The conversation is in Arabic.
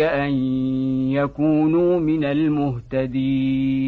أن يكونوا من المهتدين.